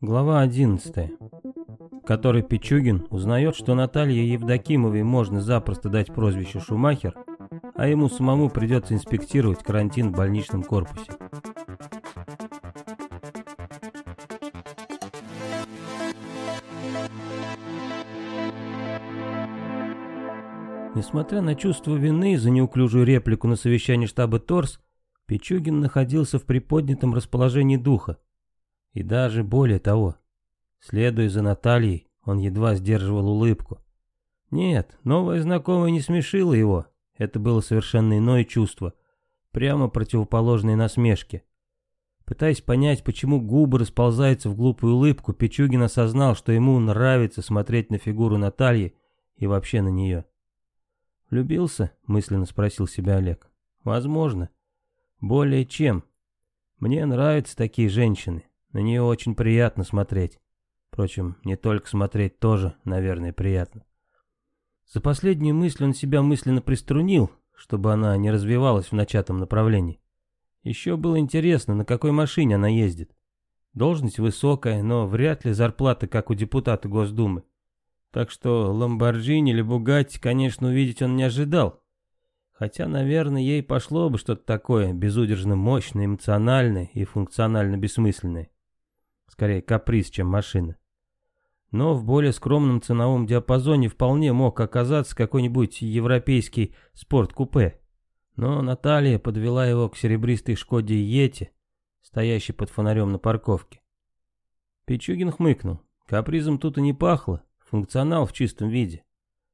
Глава 11, в которой Пичугин узнает, что Наталье Евдокимовой можно запросто дать прозвище Шумахер, а ему самому придется инспектировать карантин в больничном корпусе. Несмотря на чувство вины за неуклюжую реплику на совещании штаба ТОРС, Пичугин находился в приподнятом расположении духа. И даже более того, следуя за Натальей, он едва сдерживал улыбку. Нет, новая знакомая не смешила его, это было совершенно иное чувство, прямо противоположное насмешке. Пытаясь понять, почему губы расползаются в глупую улыбку, Пичугин осознал, что ему нравится смотреть на фигуру Натальи и вообще на нее. «Влюбился?» — мысленно спросил себя Олег. «Возможно. Более чем. Мне нравятся такие женщины. На нее очень приятно смотреть. Впрочем, не только смотреть тоже, наверное, приятно». За последнюю мысль он себя мысленно приструнил, чтобы она не развивалась в начатом направлении. Еще было интересно, на какой машине она ездит. Должность высокая, но вряд ли зарплата, как у депутата Госдумы. Так что Ламборджини или Бугатти, конечно, увидеть он не ожидал. Хотя, наверное, ей пошло бы что-то такое безудержно мощное, эмоциональное и функционально бессмысленное. Скорее каприз, чем машина. Но в более скромном ценовом диапазоне вполне мог оказаться какой-нибудь европейский спорт-купе. Но Наталья подвела его к серебристой Шкоде Йети, стоящей под фонарем на парковке. Пичугин хмыкнул. Капризом тут и не пахло функционал в чистом виде.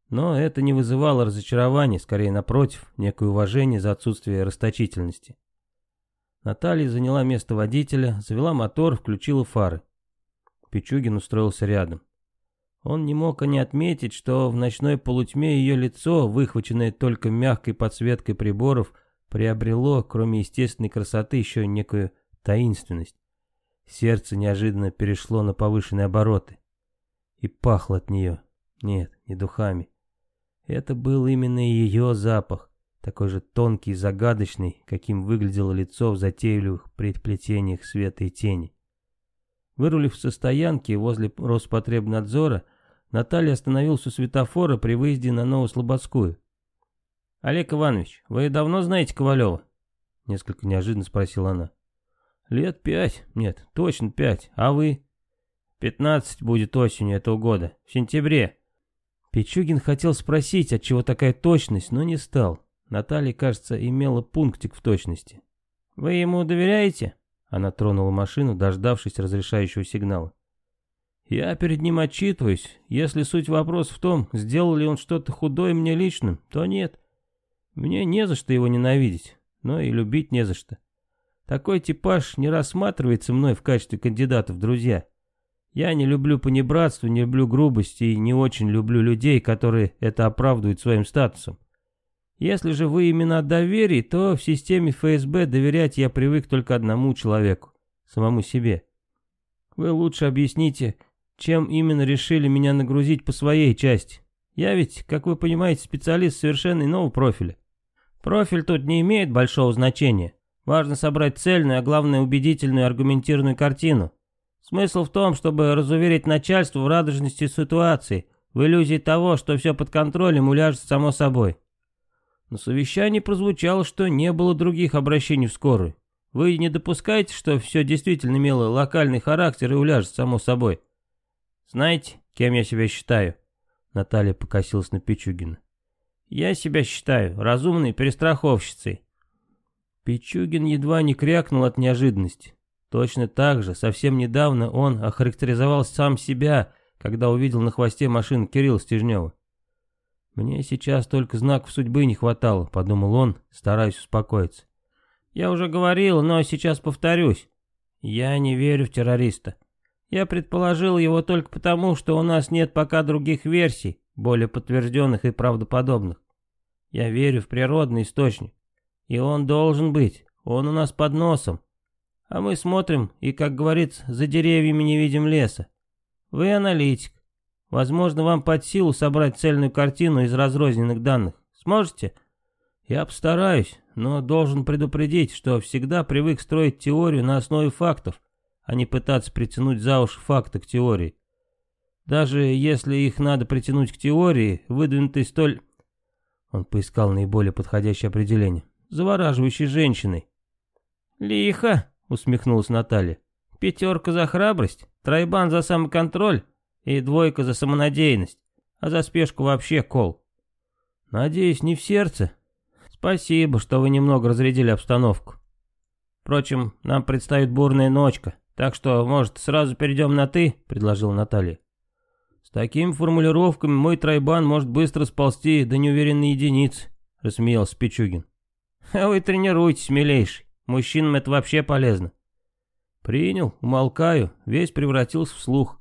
Но это не вызывало разочарования, скорее напротив, некое уважение за отсутствие расточительности. Наталья заняла место водителя, завела мотор, включила фары. Пичугин устроился рядом. Он не мог и не отметить, что в ночной полутьме ее лицо, выхваченное только мягкой подсветкой приборов, приобрело, кроме естественной красоты, еще некую таинственность. Сердце неожиданно перешло на повышенные обороты и пахло от нее. Нет, не духами. Это был именно ее запах, такой же тонкий и загадочный, каким выглядело лицо в затейливых предплетениях света и тени. Вырулив со стоянки возле Роспотребнадзора, Наталья остановился у светофора при выезде на Новослободскую. «Олег Иванович, вы давно знаете Ковалева?» Несколько неожиданно спросила она. «Лет пять. Нет, точно пять. А вы?» Пятнадцать будет осенью этого года, в сентябре. Пичугин хотел спросить, от чего такая точность, но не стал. Наталья, кажется, имела пунктик в точности. «Вы ему доверяете?» Она тронула машину, дождавшись разрешающего сигнала. «Я перед ним отчитываюсь. Если суть вопроса в том, сделал ли он что-то худое мне лично, то нет. Мне не за что его ненавидеть, но и любить не за что. Такой типаж не рассматривается мной в качестве кандидата в друзья. Я не люблю понебратство, не люблю грубости и не очень люблю людей, которые это оправдывают своим статусом. Если же вы именно от доверия, то в системе ФСБ доверять я привык только одному человеку, самому себе. Вы лучше объясните, чем именно решили меня нагрузить по своей части. Я ведь, как вы понимаете, специалист совершенно иного профиля. Профиль тут не имеет большого значения. Важно собрать цельную, а главное убедительную аргументированную картину. Смысл в том, чтобы разуверить начальство в радужности ситуации, в иллюзии того, что все под контролем уляжется само собой. На совещании прозвучало, что не было других обращений в скорую. Вы не допускаете, что все действительно имело локальный характер и уляжется само собой? Знаете, кем я себя считаю? Наталья покосилась на Пичугина. Я себя считаю разумной перестраховщицей. Пичугин едва не крякнул от неожиданности. Точно так же, совсем недавно он охарактеризовал сам себя, когда увидел на хвосте машин Кирилла Стежнева. «Мне сейчас только знаков судьбы не хватало», — подумал он, стараясь успокоиться. «Я уже говорил, но сейчас повторюсь. Я не верю в террориста. Я предположил его только потому, что у нас нет пока других версий, более подтвержденных и правдоподобных. Я верю в природный источник. И он должен быть, он у нас под носом. А мы смотрим и, как говорится, за деревьями не видим леса. Вы аналитик. Возможно, вам под силу собрать цельную картину из разрозненных данных. Сможете? Я постараюсь, но должен предупредить, что всегда привык строить теорию на основе фактов, а не пытаться притянуть за уши факты к теории. Даже если их надо притянуть к теории, выдвинутой столь... Он поискал наиболее подходящее определение. Завораживающей женщиной. «Лихо!» — усмехнулась Наталья. «Пятерка за храбрость, тройбан за самоконтроль и двойка за самонадеянность, а за спешку вообще кол. Надеюсь, не в сердце. Спасибо, что вы немного разрядили обстановку. Впрочем, нам предстоит бурная ночка, так что, может, сразу перейдем на «ты», — предложил Наталья. С такими формулировками мой тройбан может быстро сползти до неуверенной единицы, — рассмеялся Пичугин. А вы тренируйтесь, милейший, мужчинам это вообще полезно. Принял, умолкаю, весь превратился в слух.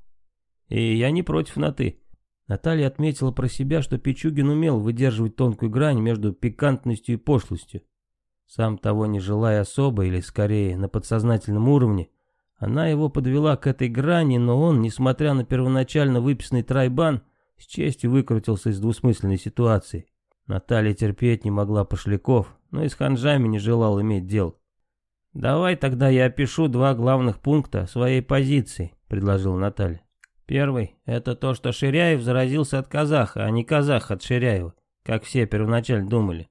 И я не против на «ты». Наталья отметила про себя, что Пичугин умел выдерживать тонкую грань между пикантностью и пошлостью. Сам того не желая особо, или скорее на подсознательном уровне, она его подвела к этой грани, но он, несмотря на первоначально выписанный трайбан, с честью выкрутился из двусмысленной ситуации. Наталья терпеть не могла пошляков, но и с ханжами не желал иметь дел. «Давай тогда я опишу два главных пункта своей позиции», — предложила Наталья. Первый — это то, что Ширяев заразился от казаха, а не казах от Ширяева, как все первоначально думали.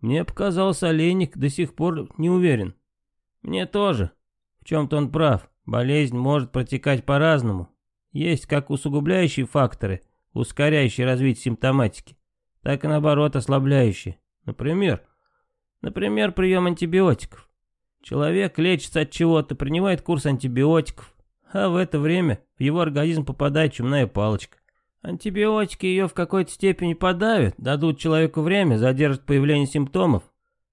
Мне показался Олейник до сих пор не уверен. Мне тоже. В чем-то он прав. Болезнь может протекать по-разному. Есть как усугубляющие факторы, ускоряющие развитие симптоматики, так и наоборот ослабляющие. Например, например, прием антибиотиков. Человек лечится от чего-то, принимает курс антибиотиков, а в это время в его организм попадает чумная палочка. Антибиотики ее в какой-то степени подавят, дадут человеку время, задержат появление симптомов.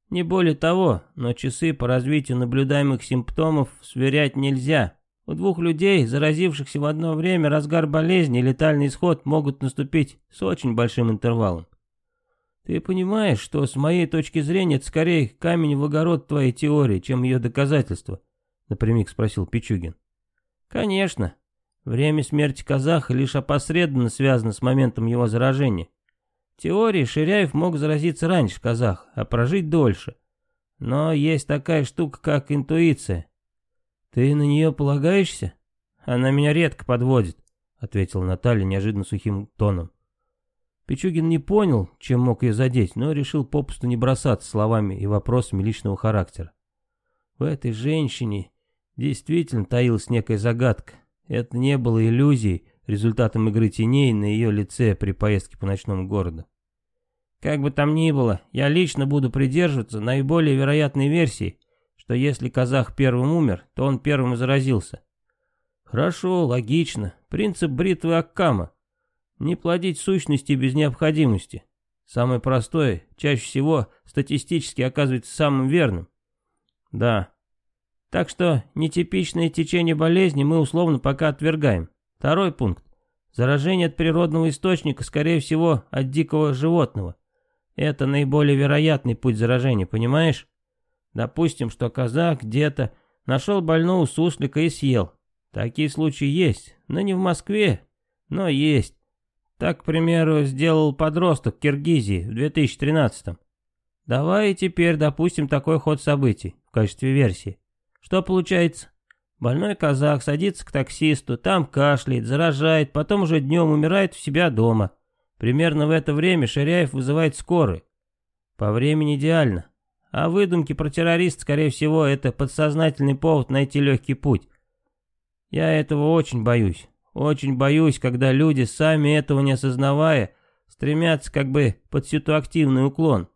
Не более того, но часы по развитию наблюдаемых симптомов сверять нельзя. У двух людей, заразившихся в одно время, разгар болезни и летальный исход могут наступить с очень большим интервалом. Ты понимаешь, что с моей точки зрения это скорее камень в огород твоей теории, чем ее доказательство? Напрямик спросил Пичугин. Конечно. Время смерти казаха лишь опосредованно связано с моментом его заражения. В теории Ширяев мог заразиться раньше казах, а прожить дольше. Но есть такая штука, как интуиция. Ты на нее полагаешься? Она меня редко подводит, ответила Наталья неожиданно сухим тоном. Пичугин не понял, чем мог ее задеть, но решил попусту не бросаться словами и вопросами личного характера. В этой женщине Действительно таилась некая загадка. Это не было иллюзией, результатом игры теней на ее лице при поездке по ночному городу. Как бы там ни было, я лично буду придерживаться наиболее вероятной версии, что если казах первым умер, то он первым и заразился. Хорошо, логично. Принцип бритвы Аккама. Не плодить сущности без необходимости. Самое простое, чаще всего, статистически оказывается самым верным. Да, так что нетипичное течение болезни мы условно пока отвергаем. Второй пункт. Заражение от природного источника, скорее всего, от дикого животного. Это наиболее вероятный путь заражения, понимаешь? Допустим, что казак где-то нашел больного суслика и съел. Такие случаи есть, но не в Москве, но есть. Так, к примеру, сделал подросток в Киргизии в 2013 -м. Давай теперь допустим такой ход событий в качестве версии. Что получается? Больной казах садится к таксисту, там кашляет, заражает, потом уже днем умирает у себя дома. Примерно в это время Ширяев вызывает скорую. По времени идеально. А выдумки про террорист, скорее всего, это подсознательный повод найти легкий путь. Я этого очень боюсь. Очень боюсь, когда люди, сами этого не осознавая, стремятся как бы под ситуативный уклон.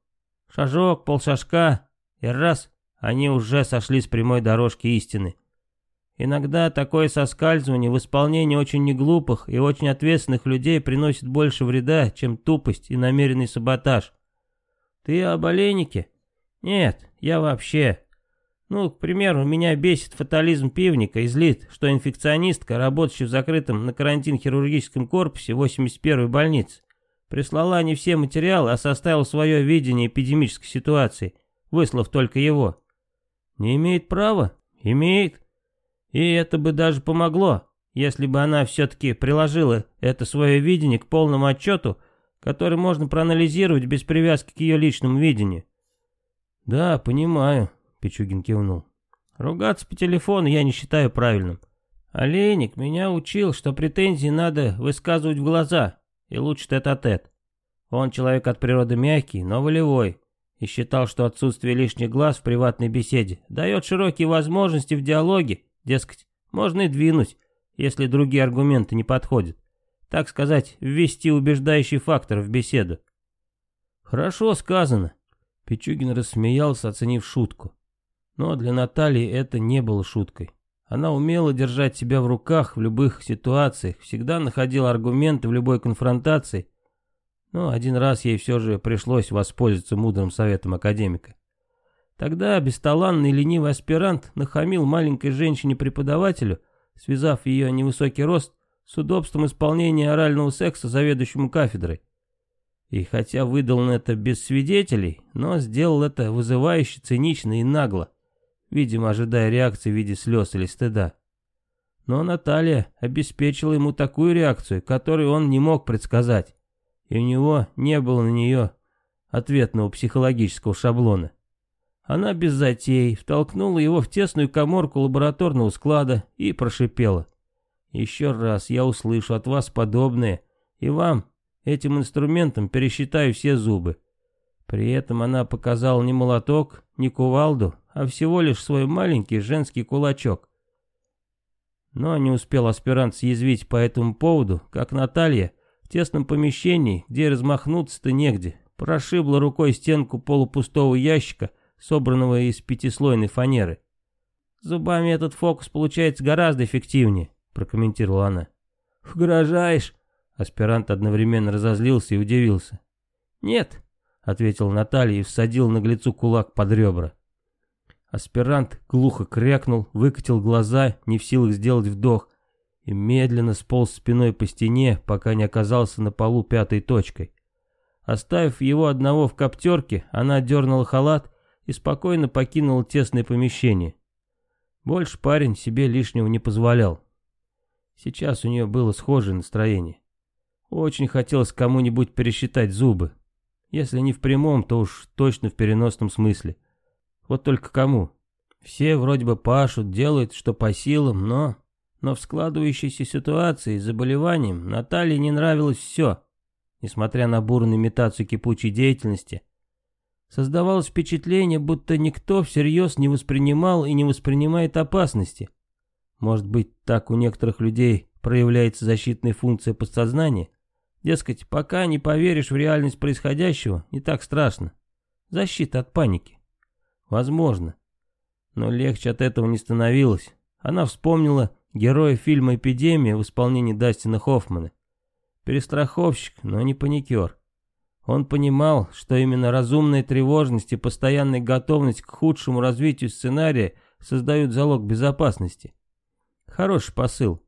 Шажок, полшажка и раз они уже сошли с прямой дорожки истины. Иногда такое соскальзывание в исполнении очень неглупых и очень ответственных людей приносит больше вреда, чем тупость и намеренный саботаж. Ты о болейнике? Нет, я вообще. Ну, к примеру, меня бесит фатализм пивника и злит, что инфекционистка, работающая в закрытом на карантин хирургическом корпусе 81-й больницы, прислала не все материалы, а составила свое видение эпидемической ситуации, выслав только его. Не имеет права? Имеет. И это бы даже помогло, если бы она все-таки приложила это свое видение к полному отчету, который можно проанализировать без привязки к ее личному видению. Да, понимаю, Пичугин кивнул. Ругаться по телефону я не считаю правильным. Олейник меня учил, что претензии надо высказывать в глаза, и лучше тет-а-тет. Он человек от природы мягкий, но волевой, и считал, что отсутствие лишних глаз в приватной беседе дает широкие возможности в диалоге, дескать, можно и двинуть, если другие аргументы не подходят. Так сказать, ввести убеждающий фактор в беседу. Хорошо сказано. Пичугин рассмеялся, оценив шутку. Но для Натальи это не было шуткой. Она умела держать себя в руках в любых ситуациях, всегда находила аргументы в любой конфронтации. Но один раз ей все же пришлось воспользоваться мудрым советом академика. Тогда бесталанный ленивый аспирант нахамил маленькой женщине-преподавателю, связав ее невысокий рост с удобством исполнения орального секса заведующему кафедрой. И хотя выдал он это без свидетелей, но сделал это вызывающе, цинично и нагло видимо, ожидая реакции в виде слез или стыда. Но Наталья обеспечила ему такую реакцию, которую он не мог предсказать, и у него не было на нее ответного психологического шаблона. Она без затей втолкнула его в тесную коморку лабораторного склада и прошипела. «Еще раз я услышу от вас подобное, и вам, этим инструментом, пересчитаю все зубы». При этом она показала не молоток, не кувалду, а всего лишь свой маленький женский кулачок. Но не успел аспирант съязвить по этому поводу, как Наталья в тесном помещении, где размахнуться-то негде, прошибла рукой стенку полупустого ящика, собранного из пятислойной фанеры. «Зубами этот фокус получается гораздо эффективнее», — прокомментировала она. «Угрожаешь?» Аспирант одновременно разозлился и удивился. «Нет», — ответил Наталья и всадил наглецу кулак под ребра. Аспирант глухо крякнул, выкатил глаза, не в силах сделать вдох, и медленно сполз спиной по стене, пока не оказался на полу пятой точкой. Оставив его одного в коптерке, она дернула халат и спокойно покинула тесное помещение. Больше парень себе лишнего не позволял. Сейчас у нее было схожее настроение. Очень хотелось кому-нибудь пересчитать зубы. Если не в прямом, то уж точно в переносном смысле. Вот только кому? Все вроде бы пашут, делают, что по силам, но... Но в складывающейся ситуации с заболеванием Наталье не нравилось все. Несмотря на бурную имитацию кипучей деятельности, создавалось впечатление, будто никто всерьез не воспринимал и не воспринимает опасности. Может быть, так у некоторых людей проявляется защитная функция подсознания? Дескать, пока не поверишь в реальность происходящего, не так страшно. Защита от паники. Возможно. Но легче от этого не становилось. Она вспомнила героя фильма «Эпидемия» в исполнении Дастина Хоффмана. Перестраховщик, но не паникер. Он понимал, что именно разумная тревожность и постоянная готовность к худшему развитию сценария создают залог безопасности. Хороший посыл.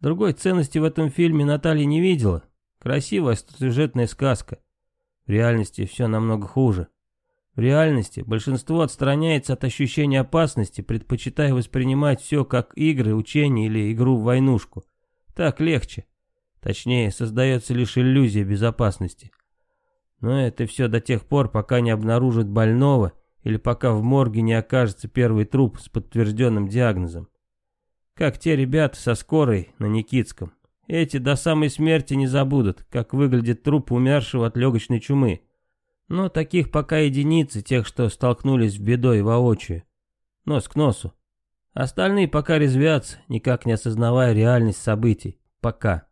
Другой ценности в этом фильме Наталья не видела. Красивая сюжетная сказка. В реальности все намного хуже. В реальности большинство отстраняется от ощущения опасности, предпочитая воспринимать все как игры, учения или игру в войнушку. Так легче. Точнее, создается лишь иллюзия безопасности. Но это все до тех пор, пока не обнаружат больного или пока в морге не окажется первый труп с подтвержденным диагнозом. Как те ребята со скорой на Никитском. Эти до самой смерти не забудут, как выглядит труп умершего от легочной чумы. Но таких пока единицы, тех, что столкнулись с бедой воочию. Нос к носу. Остальные пока резвятся, никак не осознавая реальность событий. Пока.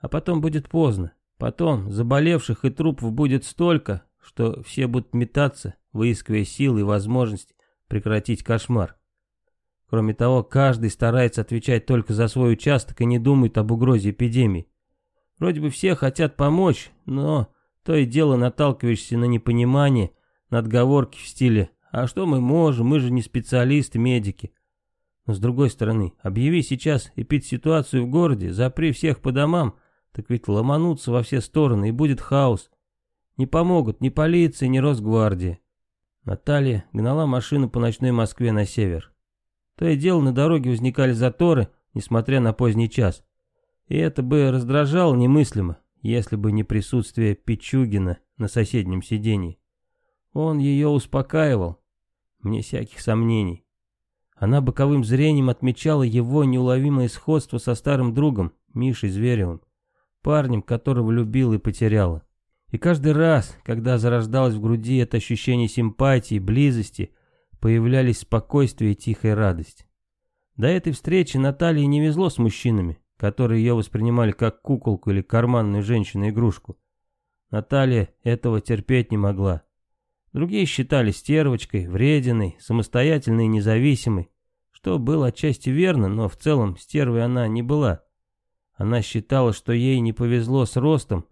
А потом будет поздно. Потом заболевших и трупов будет столько, что все будут метаться, выискивая силы и возможность прекратить кошмар. Кроме того, каждый старается отвечать только за свой участок и не думает об угрозе эпидемии. Вроде бы все хотят помочь, но то и дело наталкиваешься на непонимание, на отговорки в стиле «А что мы можем, мы же не специалисты, медики». Но с другой стороны, объяви сейчас эпид-ситуацию в городе, запри всех по домам, так ведь ломанутся во все стороны и будет хаос. Не помогут ни полиция, ни Росгвардия. Наталья гнала машину по ночной Москве на север. То и дело на дороге возникали заторы, несмотря на поздний час. И это бы раздражало немыслимо если бы не присутствие Пичугина на соседнем сиденье. Он ее успокаивал, мне всяких сомнений. Она боковым зрением отмечала его неуловимое сходство со старым другом, Мишей Зверевым, парнем, которого любила и потеряла. И каждый раз, когда зарождалось в груди это ощущение симпатии, близости, появлялись спокойствие и тихая радость. До этой встречи Наталье не везло с мужчинами, которые ее воспринимали как куколку или карманную женщину-игрушку. Наталья этого терпеть не могла. Другие считали стервочкой, врединой, самостоятельной и независимой, что было отчасти верно, но в целом стервой она не была. Она считала, что ей не повезло с ростом,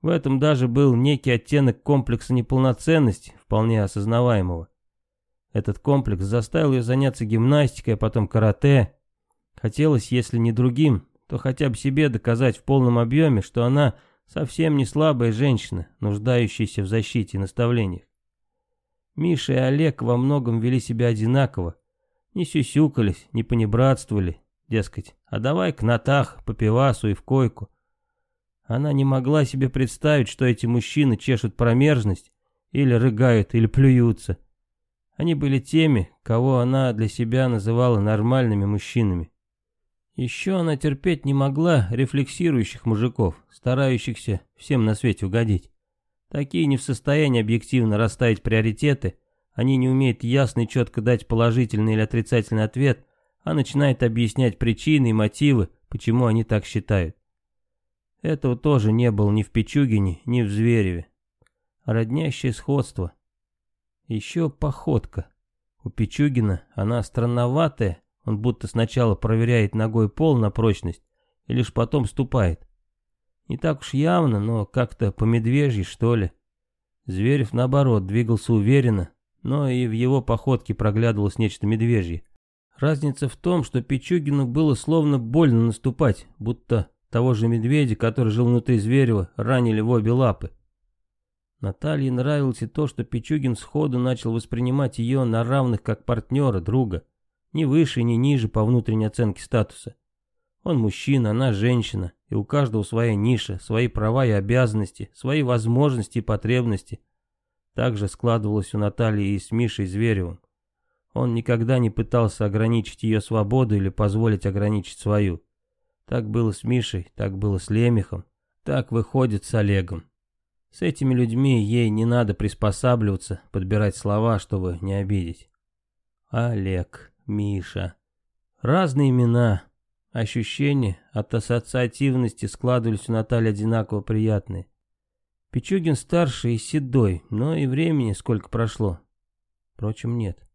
в этом даже был некий оттенок комплекса неполноценности, вполне осознаваемого. Этот комплекс заставил ее заняться гимнастикой, а потом карате. Хотелось, если не другим, то хотя бы себе доказать в полном объеме, что она совсем не слабая женщина, нуждающаяся в защите и наставлениях. Миша и Олег во многом вели себя одинаково, не сюсюкались, не понебратствовали, дескать, а давай к натах, по пивасу и в койку. Она не могла себе представить, что эти мужчины чешут промежность, или рыгают, или плюются. Они были теми, кого она для себя называла нормальными мужчинами. Еще она терпеть не могла рефлексирующих мужиков, старающихся всем на свете угодить. Такие не в состоянии объективно расставить приоритеты, они не умеют ясно и четко дать положительный или отрицательный ответ, а начинают объяснять причины и мотивы, почему они так считают. Этого тоже не было ни в Пичугине, ни в Звереве. Роднящее сходство. Еще походка. У Пичугина она странноватая, он будто сначала проверяет ногой пол на прочность и лишь потом ступает. Не так уж явно, но как-то по медвежьи, что ли. Зверев, наоборот, двигался уверенно, но и в его походке проглядывалось нечто медвежье. Разница в том, что Пичугину было словно больно наступать, будто того же медведя, который жил внутри Зверева, ранили в обе лапы. Наталье нравилось и то, что Пичугин сходу начал воспринимать ее на равных как партнера, друга. Ни выше, ни ниже по внутренней оценке статуса. Он мужчина, она женщина, и у каждого своя ниша, свои права и обязанности, свои возможности и потребности. Так же складывалось у Натальи и с Мишей Зверевым. Он никогда не пытался ограничить ее свободу или позволить ограничить свою. Так было с Мишей, так было с Лемехом, так выходит с Олегом. С этими людьми ей не надо приспосабливаться, подбирать слова, чтобы не обидеть. Олег, Миша. Разные имена. Ощущения от ассоциативности складывались у Натальи одинаково приятные. Пичугин старший и седой, но и времени сколько прошло. Впрочем, нет.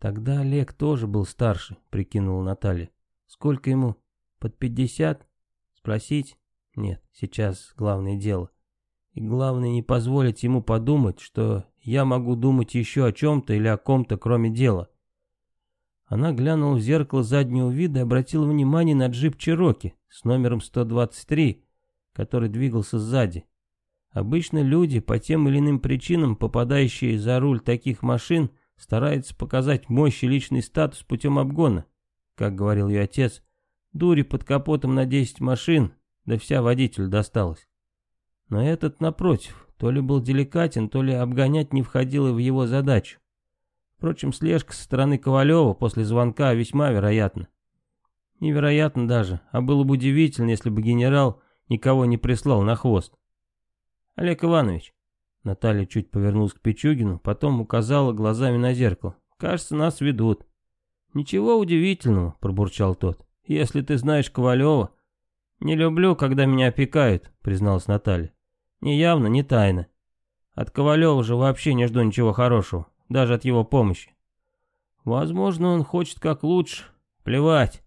Тогда Олег тоже был старше, прикинула Наталья. Сколько ему? Под пятьдесят? Спросить? Нет, сейчас главное дело. И главное не позволить ему подумать, что я могу думать еще о чем-то или о ком-то, кроме дела. Она глянула в зеркало заднего вида и обратила внимание на джип Чироки с номером 123, который двигался сзади. Обычно люди, по тем или иным причинам, попадающие за руль таких машин, стараются показать мощь и личный статус путем обгона. Как говорил ее отец, Дури под капотом на 10 машин, да вся водителю досталась. Но этот, напротив, то ли был деликатен, то ли обгонять не входило в его задачу. Впрочем, слежка со стороны Ковалева после звонка весьма вероятна. Невероятно даже, а было бы удивительно, если бы генерал никого не прислал на хвост. Олег Иванович, Наталья чуть повернулась к Пичугину, потом указала глазами на зеркало. «Кажется, нас ведут». «Ничего удивительного», — пробурчал тот если ты знаешь Ковалева. Не люблю, когда меня опекают, призналась Наталья. Не явно, не тайно. От Ковалева же вообще не жду ничего хорошего, даже от его помощи. Возможно, он хочет как лучше. Плевать.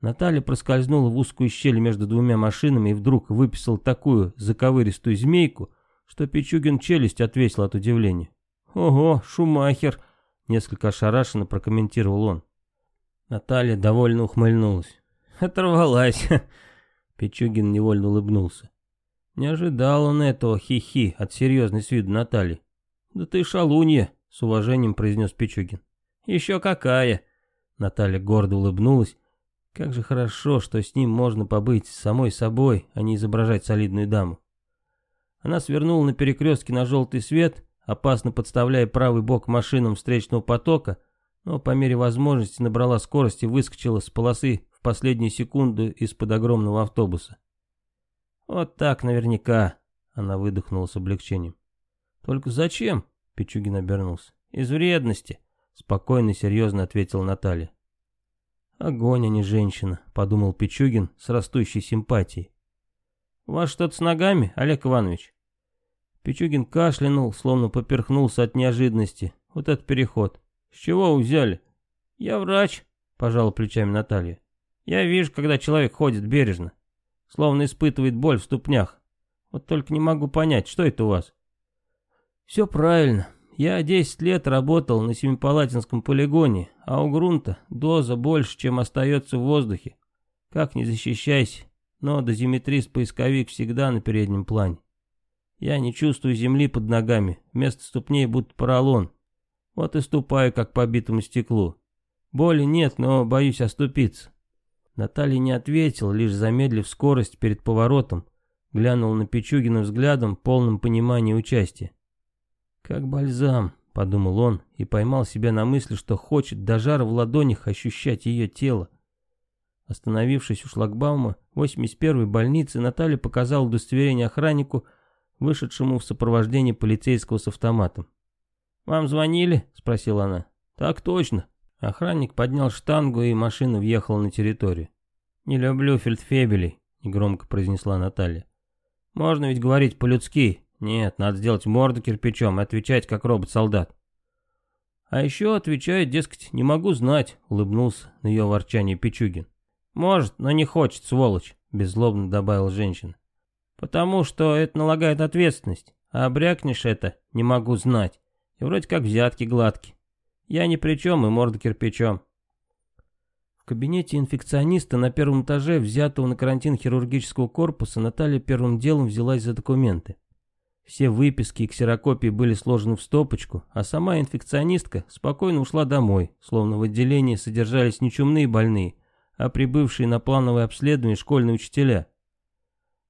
Наталья проскользнула в узкую щель между двумя машинами и вдруг выписал такую заковыристую змейку, что Пичугин челюсть отвесил от удивления. «Ого, Шумахер!» — несколько ошарашенно прокомментировал он. Наталья довольно ухмыльнулась. Оторвалась. Пичугин невольно улыбнулся. Не ожидал он этого хихи от серьезной с виду Натальи. Да ты шалунья, с уважением произнес Пичугин. Еще какая. Наталья гордо улыбнулась. Как же хорошо, что с ним можно побыть самой собой, а не изображать солидную даму. Она свернула на перекрестке на желтый свет, опасно подставляя правый бок машинам встречного потока, но по мере возможности набрала скорость и выскочила с полосы в последнюю секунду из-под огромного автобуса. «Вот так наверняка», — она выдохнула с облегчением. «Только зачем?» — Пичугин обернулся. «Из вредности», — спокойно и серьезно ответила Наталья. «Огонь, а не женщина», — подумал Пичугин с растущей симпатией. «У вас что-то с ногами, Олег Иванович?» Пичугин кашлянул, словно поперхнулся от неожиданности. Вот этот переход. «С чего вы взяли?» «Я врач», — пожала плечами Наталья. «Я вижу, когда человек ходит бережно, словно испытывает боль в ступнях. Вот только не могу понять, что это у вас?» «Все правильно. Я 10 лет работал на Семипалатинском полигоне, а у грунта доза больше, чем остается в воздухе. Как не защищайся, но дозиметрист-поисковик всегда на переднем плане. Я не чувствую земли под ногами, вместо ступней будто поролон. Вот и ступаю, как по битому стеклу. Боли нет, но боюсь оступиться. Наталья не ответила, лишь замедлив скорость перед поворотом, глянула на Пичугина взглядом, полным понимания и участия. «Как бальзам», — подумал он и поймал себя на мысли, что хочет до жара в ладонях ощущать ее тело. Остановившись у шлагбаума 81-й больницы, Наталья показала удостоверение охраннику, вышедшему в сопровождении полицейского с автоматом. «Вам звонили?» — спросила она. «Так точно». Охранник поднял штангу, и машина въехала на территорию. «Не люблю фельдфебелей», — негромко произнесла Наталья. «Можно ведь говорить по-людски, нет, надо сделать морду кирпичом и отвечать как робот-солдат. А еще отвечает, дескать, не могу знать, улыбнулся на ее ворчание Пичугин. Может, но не хочет, сволочь, беззлобно добавил женщина. Потому что это налагает ответственность, а обрякнешь это, не могу знать. И вроде как взятки гладкие. Я ни при чем и морда кирпичом. В кабинете инфекциониста на первом этаже, взятого на карантин хирургического корпуса, Наталья первым делом взялась за документы. Все выписки и ксерокопии были сложены в стопочку, а сама инфекционистка спокойно ушла домой, словно в отделении содержались не чумные больные, а прибывшие на плановое обследование школьные учителя.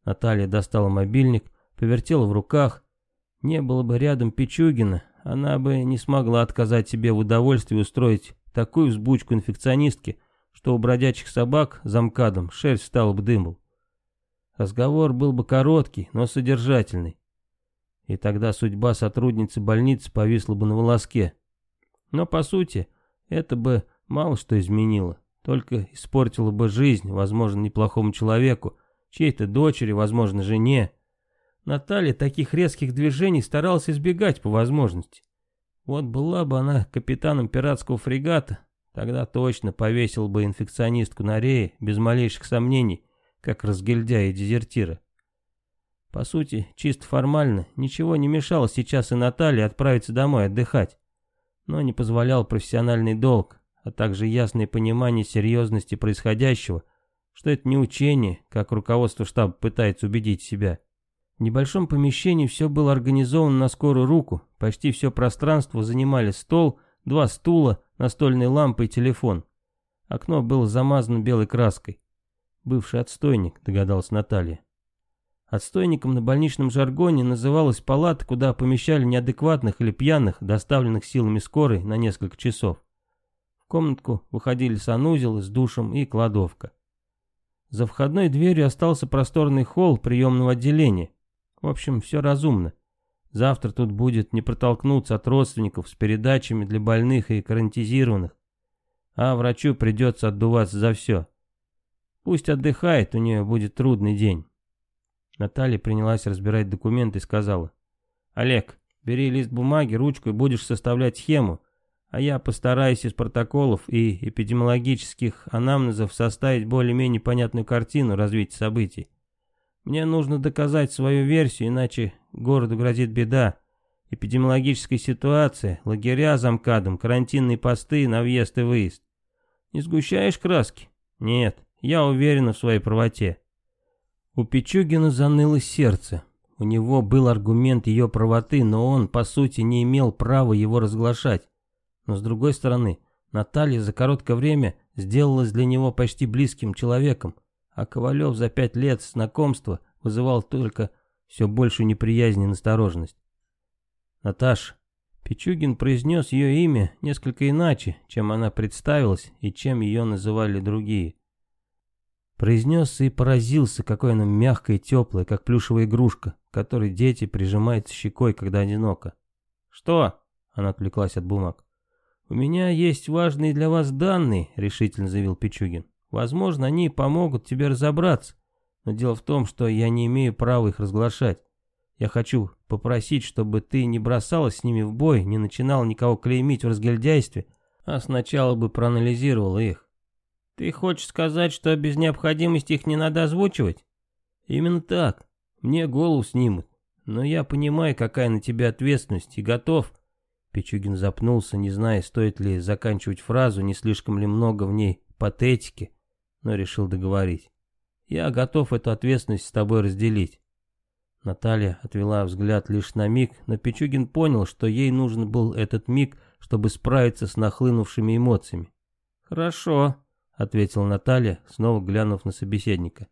Наталья достала мобильник, повертела в руках. Не было бы рядом Пичугина, она бы не смогла отказать себе в удовольствии устроить такую взбучку инфекционистки, что у бродячих собак замкадом шерсть стала бы дымом. Разговор был бы короткий, но содержательный. И тогда судьба сотрудницы больницы повисла бы на волоске. Но по сути, это бы мало что изменило. Только испортило бы жизнь, возможно, неплохому человеку, чьей-то дочери, возможно, жене. Наталья таких резких движений старалась избегать по возможности. Вот была бы она капитаном пиратского фрегата, тогда точно повесил бы инфекционистку на рее, без малейших сомнений, как разгильдяя и дезертира. По сути, чисто формально, ничего не мешало сейчас и Наталье отправиться домой отдыхать. Но не позволял профессиональный долг, а также ясное понимание серьезности происходящего, что это не учение, как руководство штаба пытается убедить себя. В небольшом помещении все было организовано на скорую руку, почти все пространство занимали стол, два стула, настольная лампа и телефон. Окно было замазано белой краской. Бывший отстойник, догадалась Наталья. Отстойником на больничном жаргоне называлась палата, куда помещали неадекватных или пьяных, доставленных силами скорой на несколько часов. В комнатку выходили санузел с душем и кладовка. За входной дверью остался просторный холл приемного отделения. В общем, все разумно. Завтра тут будет не протолкнуться от родственников с передачами для больных и карантизированных. А врачу придется отдуваться за все. Пусть отдыхает, у нее будет трудный день. Наталья принялась разбирать документы и сказала. «Олег, бери лист бумаги, ручку и будешь составлять схему, а я постараюсь из протоколов и эпидемиологических анамнезов составить более-менее понятную картину развития событий. Мне нужно доказать свою версию, иначе городу грозит беда. Эпидемиологическая ситуация, лагеря замкадом, карантинные посты на въезд и выезд. Не сгущаешь краски? Нет, я уверена в своей правоте. У Пичугина заныло сердце. У него был аргумент ее правоты, но он, по сути, не имел права его разглашать. Но с другой стороны, Наталья за короткое время сделалась для него почти близким человеком, а Ковалев за пять лет знакомства вызывал только все большую неприязнь и настороженность. «Наташ», — Пичугин произнес ее имя несколько иначе, чем она представилась и чем ее называли другие. Произнес и поразился, какой она мягкая и теплая, как плюшевая игрушка, которой дети прижимаются щекой, когда одиноко. «Что?» — она отвлеклась от бумаг. «У меня есть важные для вас данные», — решительно заявил Пичугин. «Возможно, они помогут тебе разобраться, но дело в том, что я не имею права их разглашать. Я хочу попросить, чтобы ты не бросалась с ними в бой, не начинал никого клеймить в разгильдяйстве, а сначала бы проанализировала их. Ты хочешь сказать, что без необходимости их не надо озвучивать? Именно так. Мне голову снимут. Но я понимаю, какая на тебя ответственность, и готов. Пичугин запнулся, не зная, стоит ли заканчивать фразу, не слишком ли много в ней патетики, но решил договорить. Я готов эту ответственность с тобой разделить. Наталья отвела взгляд лишь на миг, но Пичугин понял, что ей нужен был этот миг, чтобы справиться с нахлынувшими эмоциями. «Хорошо», — ответила Наталья, снова глянув на собеседника.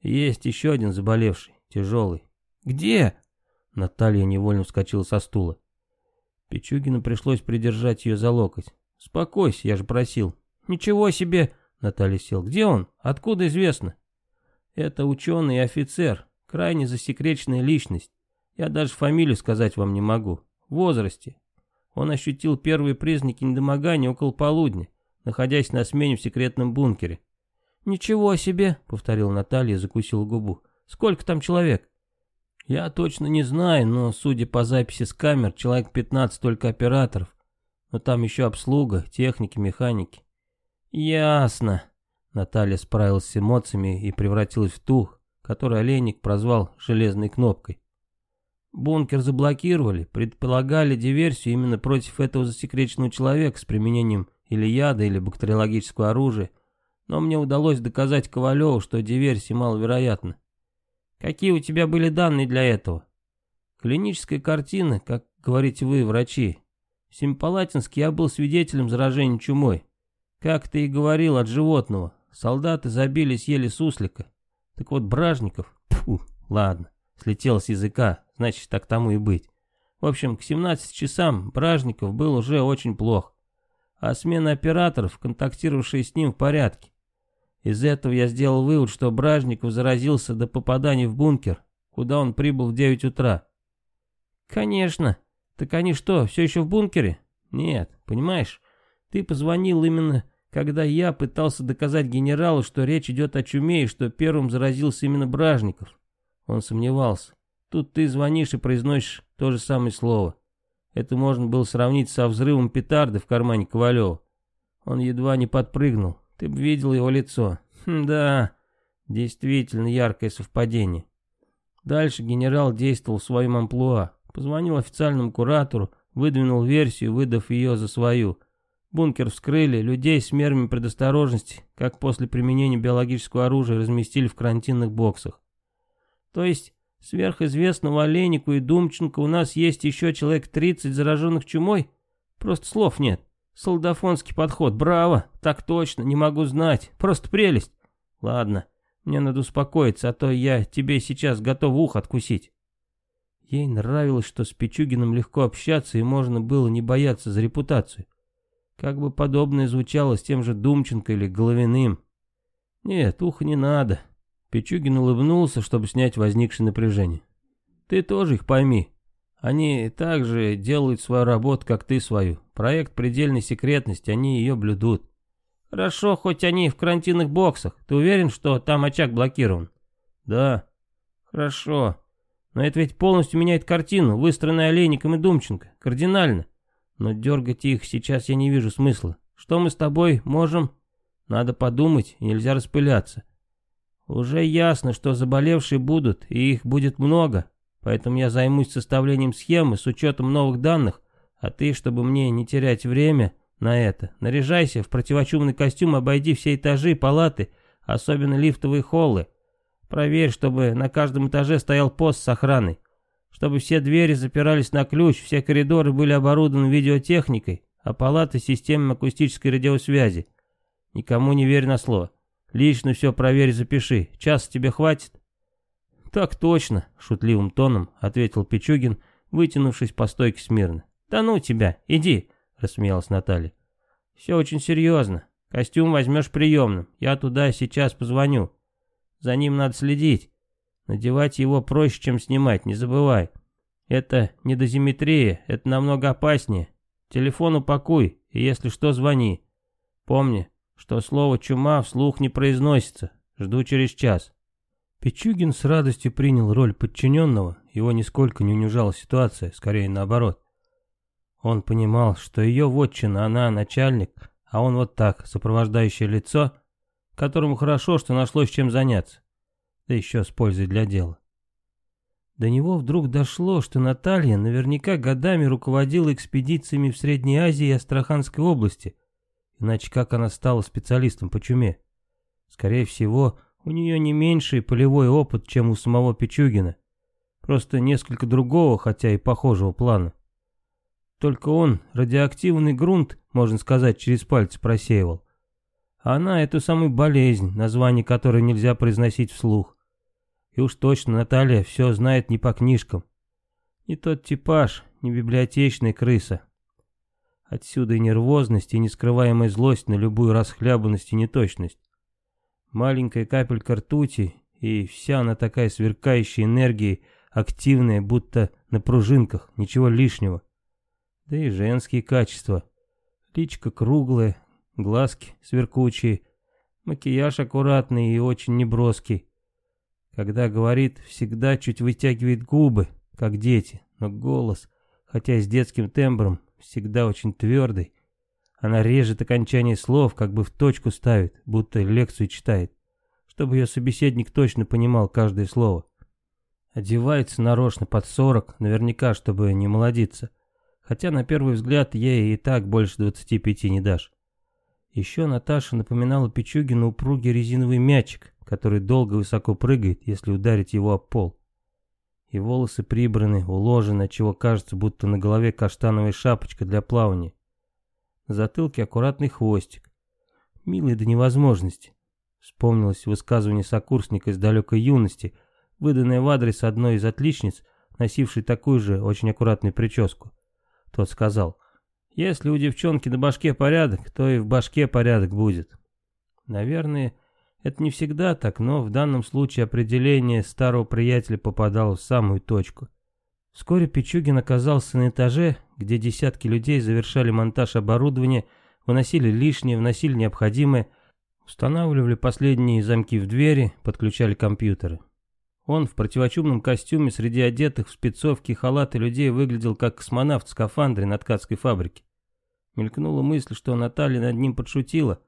«Есть еще один заболевший, тяжелый». «Где?» Наталья невольно вскочила со стула. Пичугину пришлось придержать ее за локоть. «Спокойся, я же просил». «Ничего себе!» — Наталья сел. «Где он? Откуда известно?» «Это ученый и офицер, Крайне засекреченная личность. Я даже фамилию сказать вам не могу. В возрасте. Он ощутил первые признаки недомогания около полудня, находясь на смене в секретном бункере. «Ничего себе!» — повторил Наталья и закусил губу. «Сколько там человек?» «Я точно не знаю, но, судя по записи с камер, человек 15 только операторов. Но там еще обслуга, техники, механики». «Ясно». Наталья справилась с эмоциями и превратилась в ту, который Олейник прозвал «железной кнопкой». Бункер заблокировали, предполагали диверсию именно против этого засекреченного человека с применением или яда, или бактериологического оружия, но мне удалось доказать Ковалеву, что диверсия маловероятна. Какие у тебя были данные для этого? Клиническая картина, как говорите вы, врачи. В Семипалатинске я был свидетелем заражения чумой. Как ты и говорил, от животного. Солдаты забили, съели суслика. Так вот, Бражников, фу, ладно, слетел с языка, значит, так тому и быть. В общем, к 17 часам Бражников был уже очень плох, а смена операторов, контактировавшие с ним, в порядке. Из этого я сделал вывод, что Бражников заразился до попадания в бункер, куда он прибыл в 9 утра. Конечно. Так они что, все еще в бункере? Нет, понимаешь, ты позвонил именно когда я пытался доказать генералу, что речь идет о чуме и что первым заразился именно Бражников. Он сомневался. Тут ты звонишь и произносишь то же самое слово. Это можно было сравнить со взрывом петарды в кармане Ковалева. Он едва не подпрыгнул. Ты бы видел его лицо. Хм, да, действительно яркое совпадение. Дальше генерал действовал в своем амплуа. Позвонил официальному куратору, выдвинул версию, выдав ее за свою – Бункер вскрыли, людей с мерами предосторожности, как после применения биологического оружия, разместили в карантинных боксах. То есть, сверхизвестного Олейнику и Думченко у нас есть еще человек 30 зараженных чумой? Просто слов нет. Солдафонский подход, браво, так точно, не могу знать, просто прелесть. Ладно, мне надо успокоиться, а то я тебе сейчас готов ухо откусить. Ей нравилось, что с Пичугиным легко общаться и можно было не бояться за репутацию. Как бы подобное звучало с тем же Думченко или Головиным. Нет, ух, не надо. Пичугин улыбнулся, чтобы снять возникшее напряжение. Ты тоже их пойми. Они также делают свою работу, как ты свою. Проект предельной секретности, они ее блюдут. Хорошо, хоть они в карантинных боксах. Ты уверен, что там очаг блокирован? Да. Хорошо. Но это ведь полностью меняет картину, выстроенную Олейником и Думченко. Кардинально. Но дергать их сейчас я не вижу смысла. Что мы с тобой можем? Надо подумать, нельзя распыляться. Уже ясно, что заболевшие будут, и их будет много. Поэтому я займусь составлением схемы с учетом новых данных, а ты, чтобы мне не терять время на это, наряжайся в противочумный костюм, обойди все этажи, палаты, особенно лифтовые холлы. Проверь, чтобы на каждом этаже стоял пост с охраной чтобы все двери запирались на ключ, все коридоры были оборудованы видеотехникой, а палаты системой акустической радиосвязи. Никому не верь на слово. Лично все проверь, запиши. Час тебе хватит? Так точно, шутливым тоном ответил Пичугин, вытянувшись по стойке смирно. «Да ну тебя, иди», — рассмеялась Наталья. «Все очень серьезно. Костюм возьмешь приемным. Я туда сейчас позвоню. За ним надо следить. Надевать его проще, чем снимать, не забывай. Это не дозиметрия, это намного опаснее. Телефон упакуй, и если что, звони. Помни, что слово «чума» вслух не произносится. Жду через час». Пичугин с радостью принял роль подчиненного, его нисколько не унижала ситуация, скорее наоборот. Он понимал, что ее вотчина, она начальник, а он вот так, сопровождающее лицо, которому хорошо, что нашлось чем заняться, да еще с пользой для дела. До него вдруг дошло, что Наталья наверняка годами руководила экспедициями в Средней Азии и Астраханской области, иначе как она стала специалистом по чуме? Скорее всего, у нее не меньший полевой опыт, чем у самого Пичугина. Просто несколько другого, хотя и похожего плана. Только он радиоактивный грунт, можно сказать, через пальцы просеивал. А она эту самую болезнь, название которой нельзя произносить вслух. И уж точно Наталья все знает не по книжкам. Не тот типаж, не библиотечная крыса. Отсюда и нервозность, и нескрываемая злость на любую расхлябанность и неточность. Маленькая капелька ртути, и вся она такая сверкающая энергией, активная, будто на пружинках, ничего лишнего. Да и женские качества. Личка круглая, глазки сверкучие, макияж аккуратный и очень неброский. Когда говорит, всегда чуть вытягивает губы, как дети, но голос, хотя и с детским тембром, всегда очень твердый, она режет окончание слов, как бы в точку ставит, будто лекцию читает, чтобы ее собеседник точно понимал каждое слово. Одевается нарочно под сорок, наверняка, чтобы не молодиться. Хотя на первый взгляд ей и так больше двадцати пяти не дашь. Еще Наташа напоминала Пичугину упругий резиновый мячик, который долго высоко прыгает, если ударить его об пол. И волосы прибраны, уложены, чего кажется, будто на голове каштановая шапочка для плавания. На затылке аккуратный хвостик. Милый до невозможности. Вспомнилось высказывание сокурсника из далекой юности, выданное в адрес одной из отличниц, носившей такую же очень аккуратную прическу. Тот сказал, если у девчонки на башке порядок, то и в башке порядок будет. Наверное, это не всегда так, но в данном случае определение старого приятеля попадало в самую точку. Вскоре Пичугин оказался на этаже, где десятки людей завершали монтаж оборудования, выносили лишнее, вносили необходимое, устанавливали последние замки в двери, подключали компьютеры. Он в противочумном костюме среди одетых в спецовки халаты людей выглядел как космонавт в скафандре на ткацкой фабрике. Мелькнула мысль, что Наталья над ним подшутила,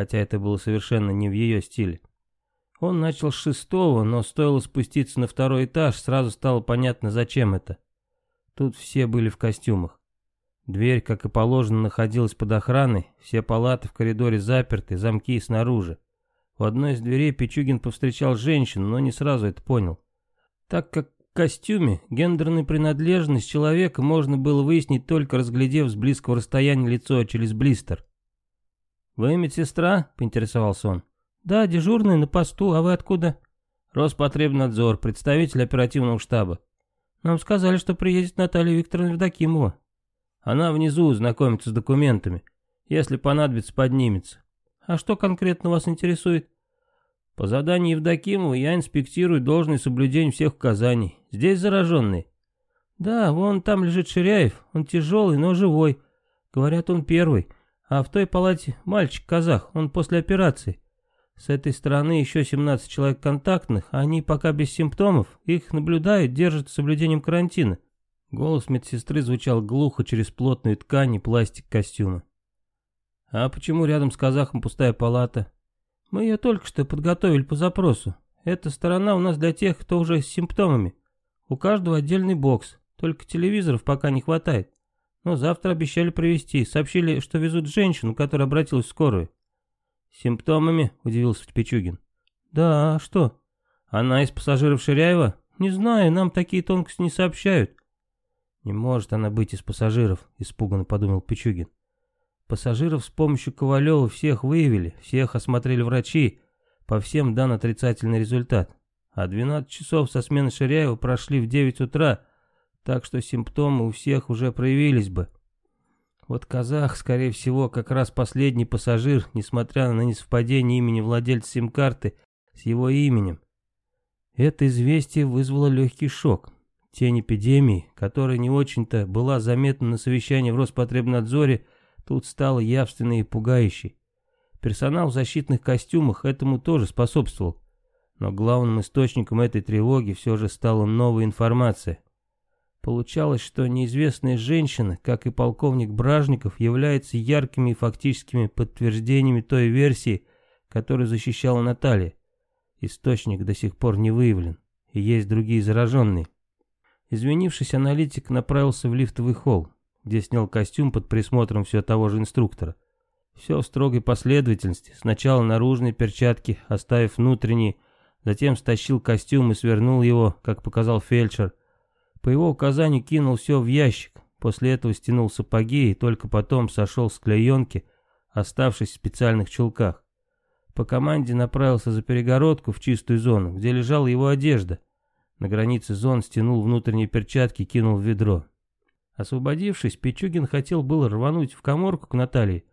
хотя это было совершенно не в ее стиле. Он начал с шестого, но стоило спуститься на второй этаж, сразу стало понятно, зачем это. Тут все были в костюмах. Дверь, как и положено, находилась под охраной, все палаты в коридоре заперты, замки снаружи. В одной из дверей Пичугин повстречал женщину, но не сразу это понял. Так как в костюме гендерную принадлежность человека можно было выяснить только разглядев с близкого расстояния лицо через блистер. «Вы медсестра?» — поинтересовался он. «Да, дежурный на посту, а вы откуда?» «Роспотребнадзор, представитель оперативного штаба». «Нам сказали, что приедет Наталья Викторовна Евдокимова». «Она внизу знакомится с документами. Если понадобится, поднимется». «А что конкретно вас интересует?» «По заданию Евдокимова я инспектирую должное соблюдение всех указаний. Здесь зараженные». «Да, вон там лежит Ширяев. Он тяжелый, но живой. Говорят, он первый. А в той палате мальчик-казах, он после операции. С этой стороны еще 17 человек контактных, они пока без симптомов, их наблюдают, держат с соблюдением карантина. Голос медсестры звучал глухо через плотную ткань и пластик костюма. «А почему рядом с казахом пустая палата?» «Мы ее только что подготовили по запросу. Эта сторона у нас для тех, кто уже с симптомами. У каждого отдельный бокс, только телевизоров пока не хватает. Но завтра обещали привезти, сообщили, что везут женщину, которая обратилась в скорую. «Симптомами?» — удивился Пичугин. «Да, а что? Она из пассажиров Ширяева? Не знаю, нам такие тонкости не сообщают». «Не может она быть из пассажиров», — испуганно подумал Пичугин. «Пассажиров с помощью Ковалева всех выявили, всех осмотрели врачи, по всем дан отрицательный результат. А 12 часов со смены Ширяева прошли в 9 утра, так что симптомы у всех уже проявились бы. Вот казах, скорее всего, как раз последний пассажир, несмотря на несовпадение имени владельца сим-карты с его именем. Это известие вызвало легкий шок. Тень эпидемии, которая не очень-то была заметна на совещании в Роспотребнадзоре, тут стала явственной и пугающей. Персонал в защитных костюмах этому тоже способствовал. Но главным источником этой тревоги все же стала новая информация. Получалось, что неизвестная женщина, как и полковник Бражников, является яркими фактическими подтверждениями той версии, которую защищала Наталья. Источник до сих пор не выявлен, и есть другие зараженные. Извинившись, аналитик направился в лифтовый холл, где снял костюм под присмотром все того же инструктора. Все в строгой последовательности. Сначала наружные перчатки, оставив внутренние, затем стащил костюм и свернул его, как показал фельдшер, по его указанию кинул все в ящик, после этого стянул сапоги и только потом сошел с клеенки, оставшись в специальных чулках. По команде направился за перегородку в чистую зону, где лежала его одежда. На границе зон стянул внутренние перчатки и кинул в ведро. Освободившись, Пичугин хотел было рвануть в коморку к Наталье,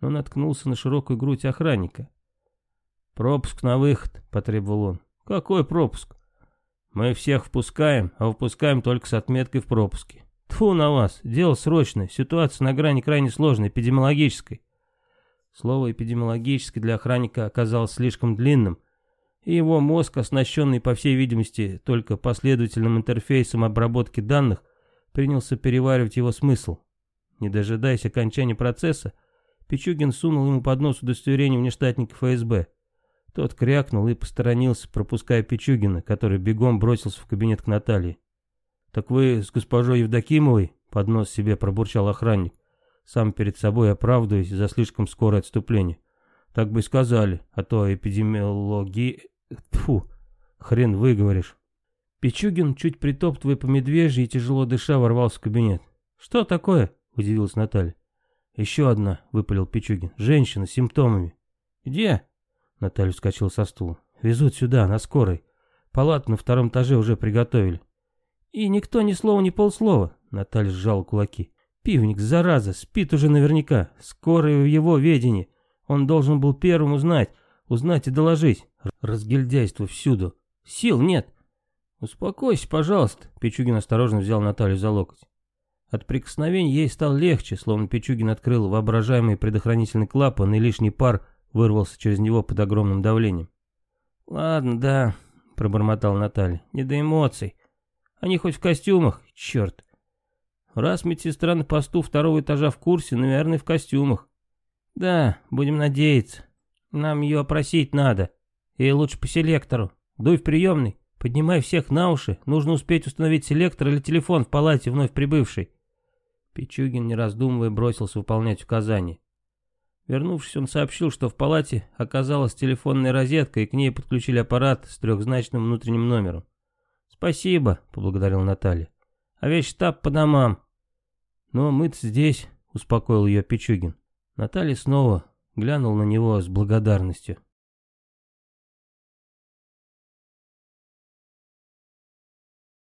но наткнулся на широкую грудь охранника. «Пропуск на выход», — потребовал он. «Какой пропуск?» Мы всех впускаем, а выпускаем только с отметкой в пропуске. Тфу на вас, дело срочное, ситуация на грани крайне сложной, эпидемиологической. Слово «эпидемиологической» для охранника оказалось слишком длинным, и его мозг, оснащенный, по всей видимости, только последовательным интерфейсом обработки данных, принялся переваривать его смысл. Не дожидаясь окончания процесса, Пичугин сунул ему под нос удостоверение внештатника ФСБ. Тот крякнул и посторонился, пропуская Пичугина, который бегом бросился в кабинет к Наталье. «Так вы с госпожой Евдокимовой?» — под нос себе пробурчал охранник, сам перед собой оправдываясь за слишком скорое отступление. «Так бы и сказали, а то эпидемиологи... Тьфу, хрен выговоришь». Пичугин, чуть притоптывая по медвежьи и тяжело дыша, ворвался в кабинет. «Что такое?» — удивилась Наталья. «Еще одна», — выпалил Пичугин. «Женщина с симптомами». «Где?» Наталья вскочила со стула. «Везут сюда, на скорой. Палату на втором этаже уже приготовили». «И никто ни слова, ни полслова», — Наталья сжала кулаки. «Пивник, зараза, спит уже наверняка. Скорая в его ведении. Он должен был первым узнать, узнать и доложить. Разгильдяйство всюду. Сил нет». «Успокойся, пожалуйста», — Пичугин осторожно взял Наталью за локоть. От прикосновений ей стало легче, словно Пичугин открыл воображаемый предохранительный клапан, и лишний пар вырвался через него под огромным давлением. «Ладно, да», — пробормотал Наталья, — «не до эмоций. Они хоть в костюмах, черт. Раз медсестра на посту второго этажа в курсе, наверное, в костюмах. Да, будем надеяться. Нам ее опросить надо. И лучше по селектору. Дуй в приемный, поднимай всех на уши. Нужно успеть установить селектор или телефон в палате вновь прибывшей». Пичугин, не раздумывая, бросился выполнять указания. Вернувшись, он сообщил, что в палате оказалась телефонная розетка, и к ней подключили аппарат с трехзначным внутренним номером. «Спасибо», — поблагодарил Наталья. «А весь штаб по домам». «Но мы-то здесь», — успокоил ее Пичугин. Наталья снова глянул на него с благодарностью.